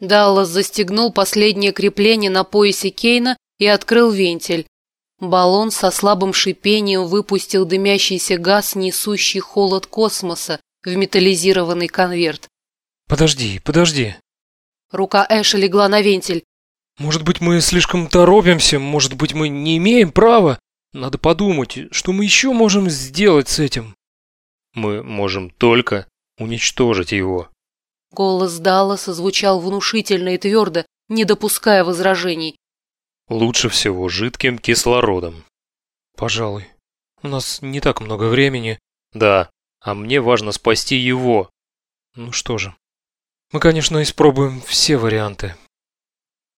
Даллас застегнул последнее крепление на поясе Кейна и открыл вентиль. Баллон со слабым шипением выпустил дымящийся газ, несущий холод космоса в металлизированный конверт. «Подожди, подожди». Рука Эша легла на вентиль. «Может быть, мы слишком торопимся? Может быть, мы не имеем права? Надо подумать, что мы еще можем сделать с этим?» «Мы можем только уничтожить его». Голос Далласа звучал внушительно и твердо, не допуская возражений. Лучше всего жидким кислородом. Пожалуй. У нас не так много времени. Да, а мне важно спасти его. Ну что же. Мы, конечно, испробуем все варианты.